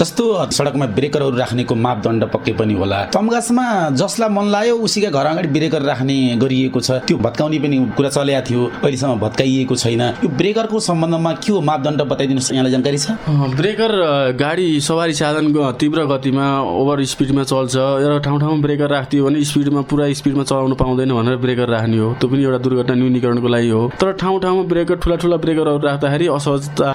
जस्तो सडकमा ब्रेकरहरू राख्नेको मापदण्ड पक्कै पनि होला। तमगासमा जसलाई मन लाग्यो उसीका घर अगाडि ब्रेकर राख्ने गरिएको छ। त्यो भत्काउने पनि कुरा चलेको थियो अहिलेसम्म भत्काइएको छैन। यो ब्रेकरको सम्बन्धमा के हो मापदण्ड बताइदिनुहोस् यहाँलाई जानकारी छ? ब्रेकर गाडी सवारी साधनको तीव्र गतिमा ओभर स्पिडमा चल्छ। र ठाउँ ठाउँमा ब्रेकर राखिदियो भने स्पिडमा पुरा स्पिडमा चलाउनु पाउँदैन भनेर ब्रेकर राख्ने हो। त्यो पनि एउटा दुर्घटना न्यूनीकरणको लागि हो। तर ठाउँ ठाउँमा ब्रेकर ठुला ठुला ब्रेकरहरू राख्दाखेरि असहजता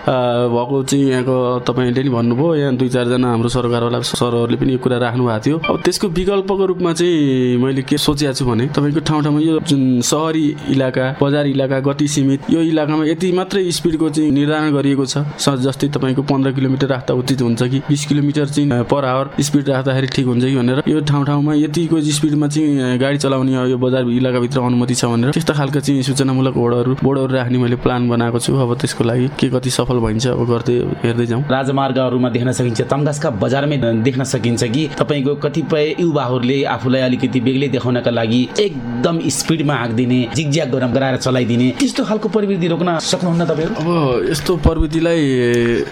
भएको चाहिँ यहाँको तपाईँले नि भन्नुभयो यहाँ दुई चारजना हाम्रो सरकारवाला सरहरूले पनि यो कुरा राख्नु भएको थियो। अब त्यसको विकल्पको रूपमा चाहिँ मैले के सोचेको छु भने तपाईँको ठाउँ ठाउँमा यो जुन सहरी इलाका बजार इलाका गति सीमित यो इलाकामा यति मात्रै स्पिडको चाहिँ निर्धारण गरिएको छ जस्तै तपाईँको पन्ध्र किलोमिटर राख्दा उचित हुन्छ कि बिस किलोमिटर चाहिँ पर आवर स्पिड राख्दाखेरि ठिक हुन्छ कि भनेर यो ठाउँ ठाउँमा यतिको स्पिडमा चाहिँ गाडी चलाउने यो बजार इलाकाभित्र अनुमति छ भनेर त्यस्तो खालको चाहिँ सूचनामूलक बोर्डहरू बोर्डहरू राख्ने मैले प्लान बनाएको छु। अब त्यसको लागि के कति सफल भइन्छ अब गर्दै हेर्दै जाउँ। राजमार्गहरूमा देख्न सकिन्छ तमगासका बजारमै देख्न सकिन्छ कि तपाईँको कतिपय युवाहरूले आफूलाई अलिकति बेग्लै देखाउनका लागि एकदम स्पिडमा हाँकिदिने जिगज्याग गराएर चलाइदिने त्यस्तो खालको प्रवृत्ति रोक्न सक्नुहुन्न तपाईँहरू? अब यस्तो प्रवृत्तिलाई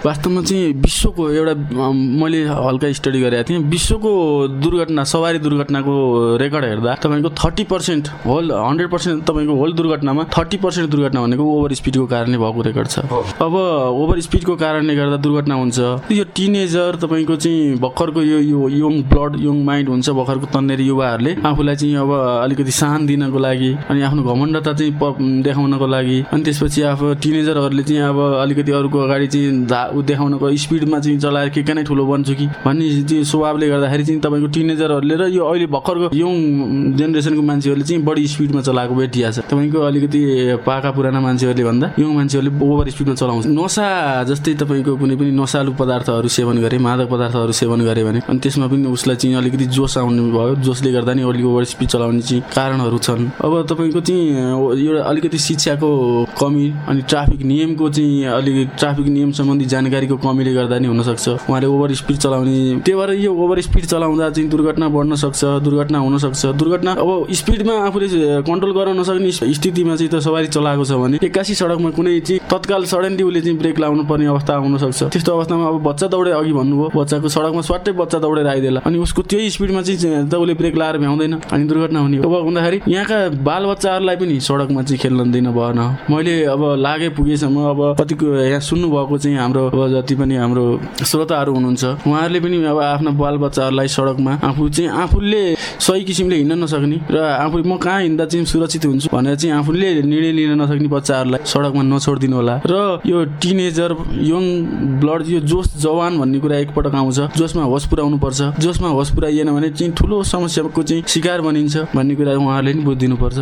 वास्तवमा चाहिँ विश्वको एउटा मैले हल्का स्टडी गरेको थिएँ। विश्वको दुर्घटना सवारी दुर्घटनाको रेकर्ड हेर्दा तपाईँको thirty percent whole hundred percent तपाईँको होल दुर्घटनामा थर्टी पर्सेन्ट दुर्घटना भनेको ओभर स्पिडको कारणले भएको रेकर्ड छ। अब ओभर स्पिडको कारणले गर्दा दुर्घटना हुन्छ। यो टिनेजर तपाईँको चाहिँ भर्खरको यो यो यङ ब्लड यङ माइन्ड हुन्छ भर्खरको तन्नेरी युवाहरूले। आफूलाई चाहिँ अब अलिकति सान दिनको लागि अनि आफ्नो घमण्डता चाहिँ देखाउनको लागि अनि त्यसपछि अब टिनेजरहरूले चाहिँ अब अलिकति अरूको अगाडि चाहिँ धा देखाउनको स्पिडमा चाहिँ चलाएर के के नै ठुलो बन्छु कि भन्ने चाहिँ स्वभावले गर्दाखेरि चाहिँ तपाईँको टिनेजरहरूले र यो अहिले भर्खरको यङ जेनेरेसनको मान्छेहरूले चाहिँ बढी स्पिडमा चलाएको छ। तपाईँको अलिकति पाका पुराना मान्छेहरूले भन्दा यङ मान्छेहरूले ओभर स्पिडमा चलाउँछ। नसा जस्तै तपाईँको कुनै पनि नसालु पदार्थहरू सेवन गरे मादक पदार्थहरू सेवन गरे भने अनि त्यसमा पनि उसलाई चाहिँ अलिकति जोस आउनु भयो। जोसले गर्दा नि अलिक ओभर स्पिड चलाउने चाहिँ कारणहरू छन्। अब तपाईँको चाहिँ एउटा अलिकति शिक्षाको कमी अनि ट्राफिक नियमको चाहिँ अलिकति ट्राफिक नियम सम्बन्धी जानकारीको कमीले गर्दा नि हुनसक्छ। उहाँले ओभर स्पिड चलाउने त्यही भएर यो ओभर स्पिड चलाउँदा चाहिँ दुर्घटना बढ्न सक्छ दुर्घटना हुनसक्छ दुर्घटना अब स्पिडमा आफूले कन्ट्रोल गर्न नसक्ने स्थितिमा चाहिँ त सवारी चलाएको छ भने एक्कासी सडकमा कुनै चाहिँ तत्काल सडनली उसले चाहिँ ब्रेक लाउनु पर्ने अवस्था सक्छ त्यस्तो अवस्थामा अब बच्चा दौडे अघि भन्नुभयो बच्चाको सडकमा स्वाटै बच्चा दौडेर आइदिएला अनि उसको त्यही स्पिडमा चाहिँ त उसले ब्रेक लाएर भ्याउँदैन। अनि दुर्घटना हुने अब हुँदाखेरि यहाँका बालबच्चाहरूलाई पनि सडकमा चाहिँ खेल्न दिन भएन। मैले अब लागे पुगेसम्म अब कतिको यहाँ सुन्नुभएको चाहिँ हाम्रो अब जति पनि हाम्रो श्रोताहरू हुनुहुन्छ उहाँहरूले पनि अब आफ्ना बालबच्चाहरूलाई सडकमा आफू चाहिँ आफूले सही किसिमले हिँड्न नसक्ने र आफू म कहाँ हिँड्दा चाहिँ सुरक्षित हुन्छु भनेर चाहिँ आफूले निर्णय लिन नसक्ने बच्चाहरूलाई सडकमा नछोडिदिनु होला। र यो टिनेजर यङ ब्लड यो जोस जवान भन्ने कुरा एकपटक आउँछ जोसमा होस पुऱ्याउनु पर्छ। जोसमा होस पुऱ्याइएन भने चाहिँ ठुलो समस्याको चाहिँ शिकार बनिन्छ भन्ने कुरा उहाँहरूले नि बुझिदिनु पर्छ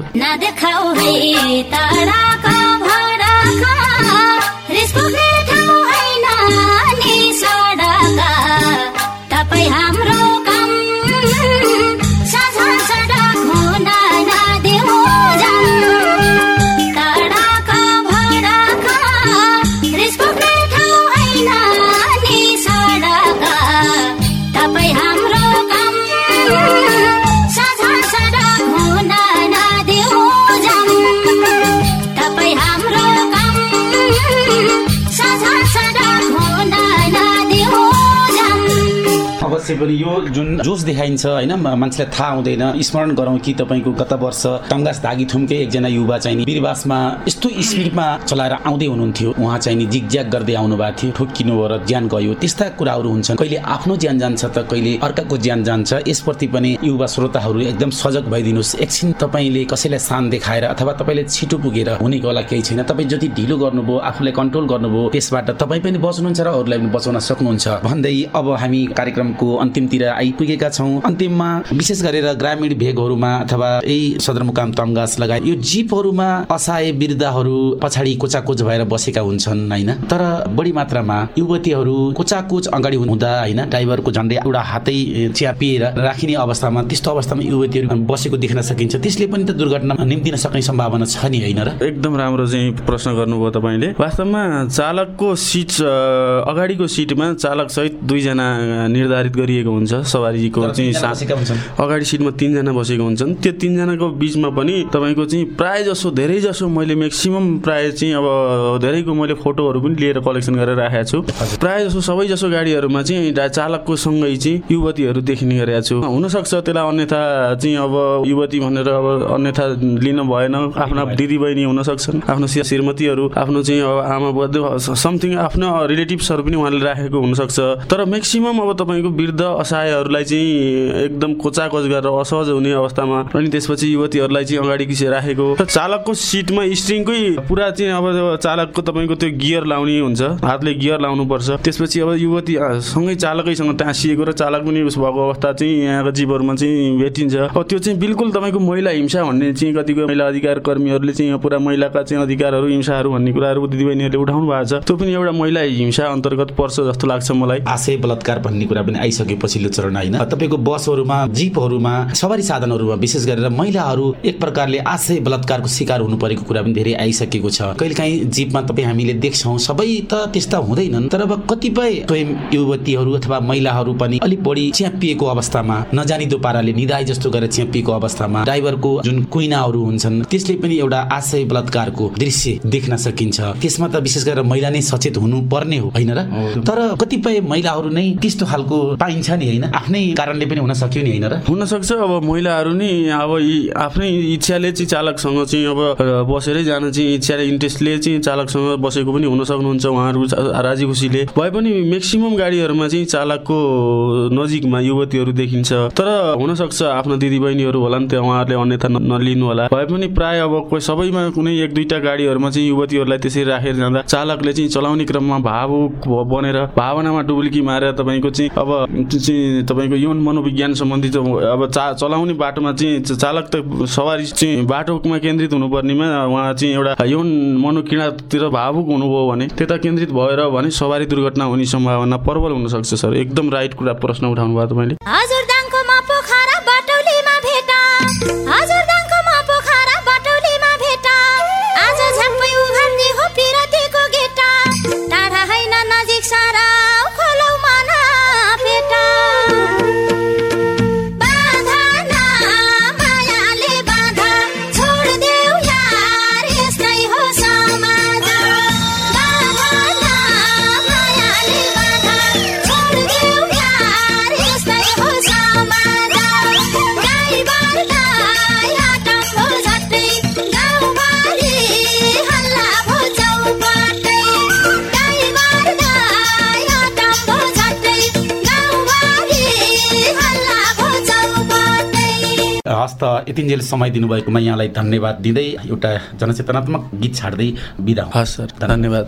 अवश्य पनि यो जुन जोस देखाइन्छ होइन मान्छेलाई थाहा हुँदैन स्मरण गरौँ कि तपाईँको गत वर्ष टङ्गास धागी थुम्कै एकजना युवा चाहिँ नि बिरबासमा यस्तो स्पिडमा चलाएर आउँदै हुनुहुन्थ्यो। उहाँ चाहिँ नि जिगज्याग गर्दै आउनु भएको थियो ठोक्किनु भएर ज्यान गयो। त्यस्ता कुराहरू हुन्छन्। कहिले आफ्नो ज्यान जान्छ त कहिले अर्काको ज्यान जान्छ। यसप्रति पनि युवा श्रोताहरू एकदम सजग भइदिनुहोस्। एकछिन तपाईँले कसैलाई सान देखाएर अथवा तपाईँले छिटो पुगेर हुनेको होला केही छैन। तपाईँ जति ढिलो गर्नुभयो आफूलाई कन्ट्रोल गर्नुभयो त्यसबाट तपाईँ पनि बच्नुहुन्छ र अरूलाई पनि बचाउन सक्नुहुन्छ। भन्दै अब हामी कार्यक्रमको अन्तिमतिर आइपुगेका छौँ। अन्तिममा विशेष गरेर ग्रामीण भेगहरूमा अथवा यही सदरमुकाम तङ्गास लगायत यो जिपहरूमा असहाय वृद्धहरू पछाडि कोचाकोच भएर बसेका हुन्छन् होइन? तर बढी मात्रामा युवतीहरू कोचाकोच अगाडि हुँदा होइन ड्राइभरको झन्डै एउटा हातै च्यापिएर राखिने अवस्थामा त्यस्तो अवस्थामा युवतीहरू बसेको देख्न सकिन्छ। त्यसले पनि त दुर्घटना निम्तिन सक्ने सम्भावना छ नि होइन र? एकदम राम्रो चाहिँ प्रश्न गर्नुभयो तपाईँले। वास्तवमा चालकको सिट अगाडिको सिटमा चालक सहित दुईजना निर्धारित गरिएको हुन्छ सवारीको चाहिँ अगाडि सिटमा तिनजना बसेको हुन्छन्। त्यो तिनजनाको बिचमा पनि तपाईँको चाहिँ प्रायः जसो धेरै जसो मैले म्याक्सिमम् प्रायः चाहिँ अब धेरैको मैले फोटोहरू पनि लिएर कलेक्सन गरेर राखेको छु। प्रायः जसो सबै जसो गाडीहरूमा चाहिँ चालकको सँगै चाहिँ युवतीहरू देखिने गरेको छु। हुनसक्छ त्यसलाई अन्यथा चाहिँ अब युवती भनेर अब अन्यथा लिन भएन। आफ्ना दिदी बहिनी हुन सक्छन् आफ्नो श्रीमतीहरू आफ्नो चाहिँ अब आमा बुवा समथिङ आफ्नो रिलेटिभ्सहरू पनि उहाँले राखेको हुनसक्छ। तर म्याक्सिमम् अब तपाईँको वृद्ध असहायहरूलाई चाहिँ एकदम कोचाकोच गरेर असहज हुने अवस्थामा अनि त्यसपछि युवतीहरूलाई चाहिँ अगाडि किसे राखेको र चालकको सिटमा स्ट्रिङकै पुरा चाहिँ अब चालकको तपाईँको त्यो गियर लाउने हुन्छ हातले गियर लाउनुपर्छ। त्यसपछि अब युवती सँगै चालकैसँग टाँसिएको र चालक पनि उस भएको अवस्था चाहिँ यहाँको जीवहरूमा चाहिँ भेटिन्छ। अब त्यो चाहिँ बिल्कुल तपाईँको महिला हिंसा भन्ने चाहिँ कतिको महिला अधिकार कर्मीहरूले चाहिँ पुरा महिलाका चाहिँ अधिकारहरू हिंसाहरू भन्ने कुराहरू दिदीबहिनीहरूले उठाउनु भएको छ। त्यो पनि एउटा महिला हिंसा अन्तर्गत पर्छ जस्तो लाग्छ मलाई। आशय बलात्कार भन्ने कुरा पनि आइसके पछिल्लो चरण होइन तपाईँको बसहरूमा जिपहरूमा सवारी साधनहरूमा विशेष गरेर महिलाहरू एक प्रकारले आशय बलात्कारको शिकार हुनु परेको कुरा पनि धेरै आइसकेको छ। कहिलेकाहीँ जिपमा तपाईँ हामीले देख्छौँ सबै त त्यस्ता हुँदैनन् तर अब कतिपय स्वयं युवतीहरू अथवा महिलाहरू पनि अलिक बढी च्यापिएको अवस्थामा नजानिदो पाराले निदाय जस्तो गरेर च्यापिएको अवस्थामा ड्राइभरको जुन कुइनाहरू हुन्छन् त्यसले पनि एउटा आशय बलात्कारको दृश्य देख्न सकिन्छ। त्यसमा त विशेष गरेर महिला नै सचेत हुनु पर्ने हो होइन र? तर कतिपय महिलाहरू नै त्यस्तो खालको पाइन्छ नि होइन? आफ्नै कारणले पनि हुन सक्यो नि होइन र? हुनसक्छ अब महिलाहरू नि अब आफ्नै इच्छाले चाहिँ चालकसँग चाहिँ अब बसेरै जान चाहिँ इच्छाले इन्ट्रेस्टले चाहिँ चालकसँग बसेको पनि हुन सक्नुहुन्छ उहाँहरू राजी खुसीले। भए पनि म्याक्सिमम् गाडीहरूमा चाहिँ चालकको नजिकमा युवतीहरू देखिन्छ। तर हुनसक्छ आफ्नो दिदीबहिनीहरू होला नि त्यो उहाँहरूले अन्यथा नलिनु होला। भए पनि प्राय अब कोही सबैमा कुनै एक दुईवटा गाडीहरूमा चाहिँ युवतीहरूलाई त्यसरी राखेर जाँदा चालकले चाहिँ चलाउने क्रममा भावुक बनेर भावनामा डुब्लिकी मारेर तपाईँको चाहिँ अब चाहिँ तपाईँको यौन मनोविज्ञान सम्बन्धी अब चा चलाउने बाटोमा चाहिँ चालक त सवारी चाहिँ बाटोमा केन्द्रित हुनुपर्नेमा उहाँ चाहिँ एउटा यौन मनोकिडातिर भावुक हुनुभयो भने त्यता केन्द्रित भएर भने सवारी दुर्घटना हुने सम्भावना प्रबल हुनसक्छ सर। एकदम राइट कुरा प्रश्न उठाउनु भयो तपाईँले यतिन्जेल समय दिनुभएकोमा यहाँलाई धन्यवाद दिँदै एउटा जनचेतनात्मक गीत छाड्दै बिदा हस् सर धन्यवाद।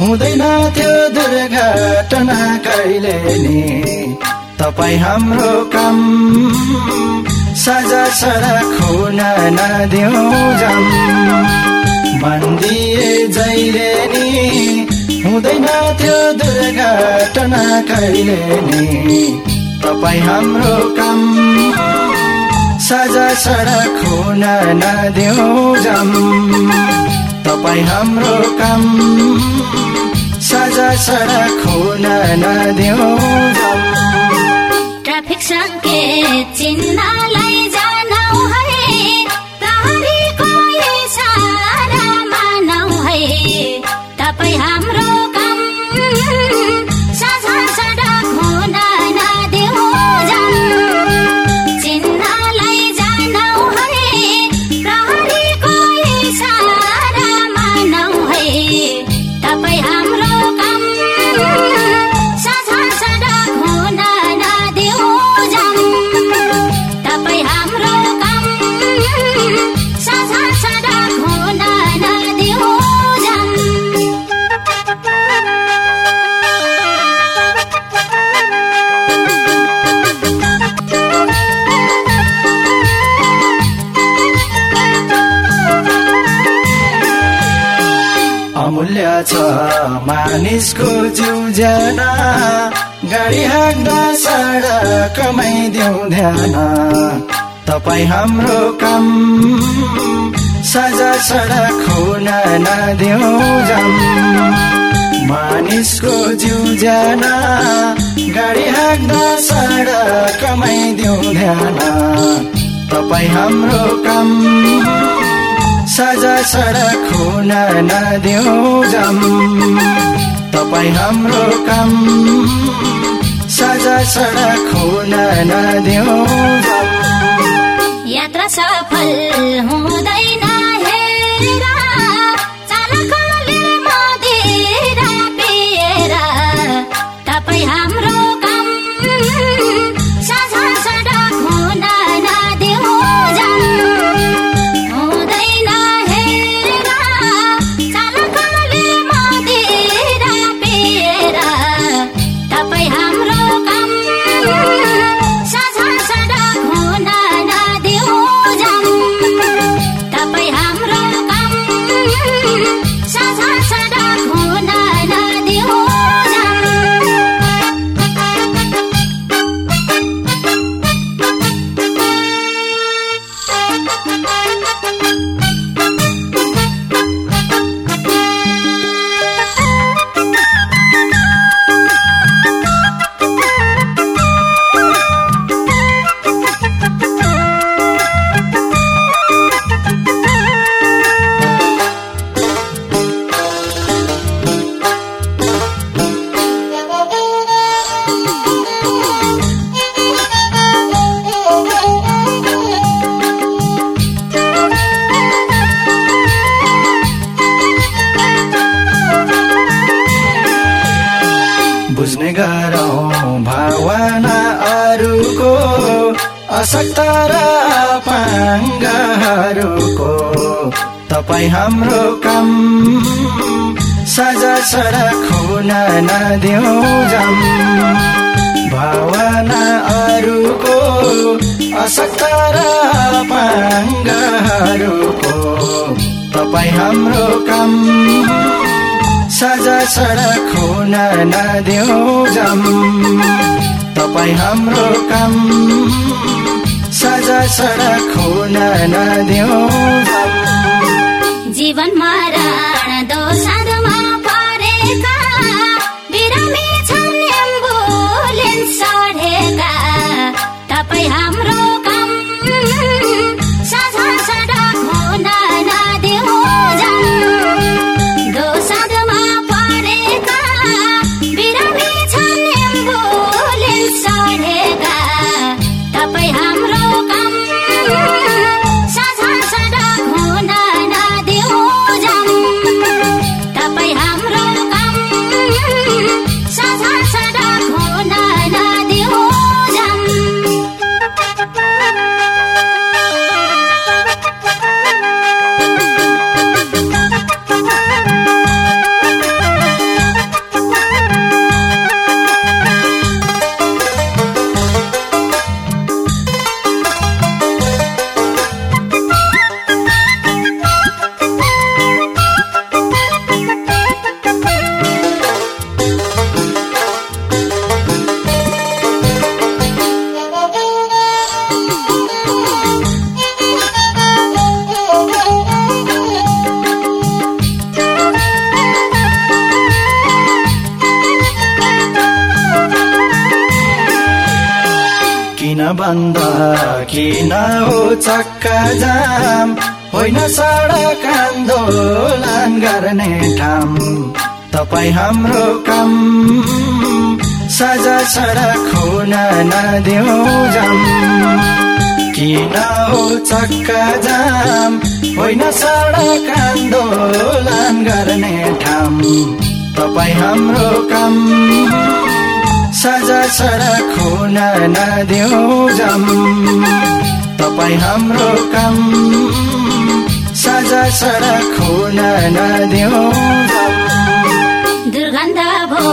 हुँदैन त्यो दुर्घटना कहिले नि। तपाईँ हाम्रो काम सजा सडक हुन नदिउ जाम। भनिदिए जहिले नि हुँदैन त्यो दुर्घटना कहिले नि। तपाईँ हाम्रो काम। साझा सडक हुन नदेऊ जाम। तपाईँ हाम्रो काम। साझा सडक हुन नदेऊ जाम। ट्राफिक सङ्केत चिन्हलाई मानिसको जिउ ज्याना गाडी हाँक्दा सडकमै दिउ ध्यान तपाईँ हाम्रो काम साझा सडक हुन नदिउ जाम मानिसको जिउ ज्यान गाडी हाँक्दा सडकमै दिउँ ध्यान तपाईँ हाम्रो काम साझा सडक हुन नदिउ जम। तपाईँ हाम्रो काम। साझा सडक नदिउ जम। यात्रा सफल हुँदैन। पाङ्गाहरूको तपाईँ हाम्रो काम। साझा सडक हुन नदिउ जम। भावना अरूको असक्ता र पाङ्गाहरूको तपाईँ हाम्रो काम। साझा सडक हुन नदिउ जम। तपाईँ हाम्रो काम। साझा सडक हुन नदिउ। जम जीवन मरण बन्द किन हो चक्का जाम होइन सडक आन्दोलन गर्ने ठाम। तपाईँ हाम्रो काम साझा सडक हुन नदिउ जम। किन हो चक्का जाम होइन सडक आन्दोलन गर्ने ठाम। तपाईँ हाम्रो काम। साझा सडक हुन नदिउ जम तपाईँ हाम्रो काम। सडक हुन नदिउ जम दुर्गन्ध भो